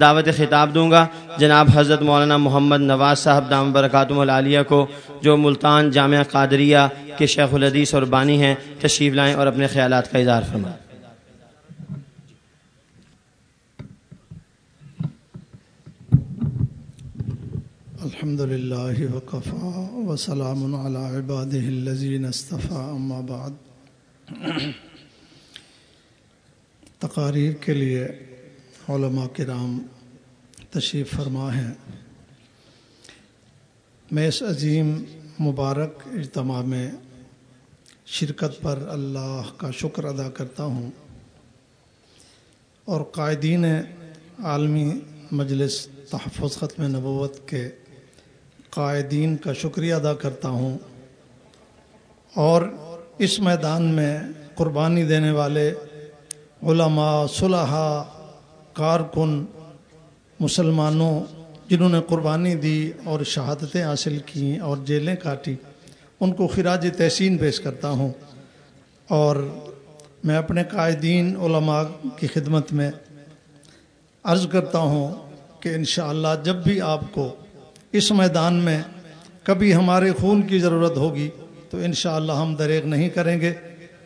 دعوت خطاب دوں گا۔ جناب حضرت مولانا محمد نواز صاحب دام برکاتم العالیہ کو، جو ملتان جامعہ قادریہ کے شیخ الحدیث اور بانی ہیں، تشریف لائیں اور اپنے خیالات کا اظہار فرمائیں۔ الحمد لله وكفى وسلام على عباده اصطفى اما بعد۔ تقاریر کے لیے علماء کرام تشریف فرما ہیں۔ میں اس عظیم مبارک اجتماع میں شرکت پر اللہ کا شکر ادا کرتا ہوں اور قائدین عالمی مجلس تحفظ ختم نبوت کے قائدین کا شکریہ ادا کرتا ہوں اور اس میدان میں قربانی دینے والے علماء، صلحاء کارکن مسلمانوں جنہوں نے قربانی دی اور شہادتیں حاصل کیں اور جیلیں کاٹی ان کو خراج تحسین پیش کرتا ہوں۔ اور میں اپنے قائدین، علماء کی خدمت میں عرض کرتا ہوں کہ انشاءاللہ جب بھی آپ کو اس میدان میں کبھی ہمارے خون کی ضرورت ہوگی تو انشاءاللہ ہم دریغ نہیں کریں گے۔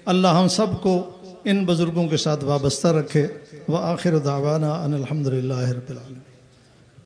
اللہ ہم سب کو ان بزرگوں کے ساتھ وابستہ رکھے وہ آخر دعوانا ان الحمد للہ رب العالمین۔